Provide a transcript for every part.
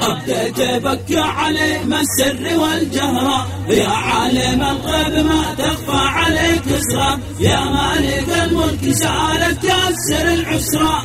أبديت بك عليم السر والجهر يا عالم الغيب ما تخفى عليك اسرار يا مالك الملك سألك تيسر العسرى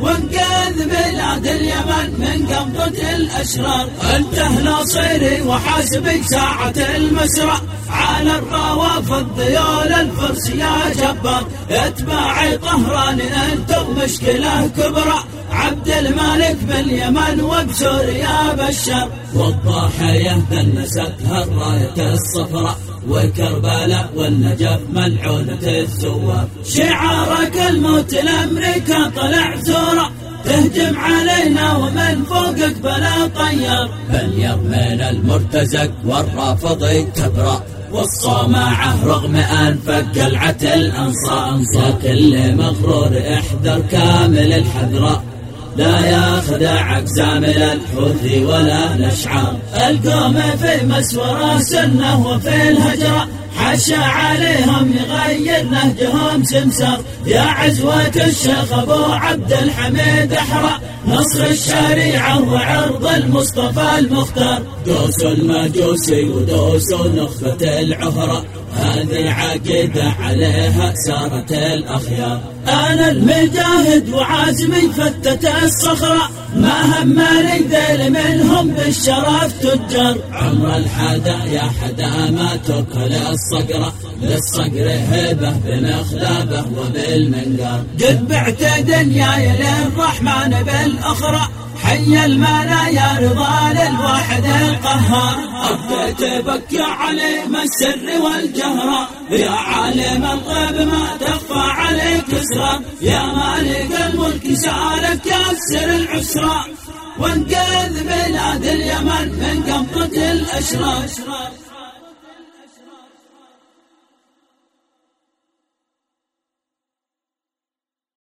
وانقذ بلاد اليمن من قبضة الأشرار. أنت ناصري وحاسبي ساعة المسرى على الروافض ذيول الفرس يا جبار. اتباعي طهران أنتم مشكلة كبرى. عبد الملك باليمن وبسوريا بشر. والضاحية دنستها الراية الصفراء وكربلاء والنجف ملعونة الزوار. شعارك الموت الامريكا طلع زورا تهجم علينا ومن فوقك بلا طيار. بل من المرتزق والرافض كبرى. والصومعة رغم أنف قلعة الأنصار. كل مغرور احذر كامل الحذراء لا يخدعك زامل الحوثي ولا الأشعار. القوم في مسورة سنة وفي الهجرة. حشى عليهم يغير نهجهم سمسر يا عزوة الشيخ أبو عبد الحميد أحرى. نصر الشريعة وعرض المصطفى المختار. دوس المجوسي ودوس نخبة العهرة. هذه عقيدة عليها سارت الأخيار. أنا المجاهد وعازمي فتت الصخرة. ما همني ذيل منهم بالشرف تجار. عمر الحدا يا حدا ما تكل الصقرة للصقر هبة بمخلابه وبالمنقار. قد بعت دنياي للرحمن بالأخرى. حي الملا يا رضا للواحد القهار أبديت بك يا عليم السر والجهر. يا عالم الغيب ما تخفى عليك اسرار يا مالك الملك سألك يسر العسرى. وانقذ بلاد اليمن من قبضة الأشرار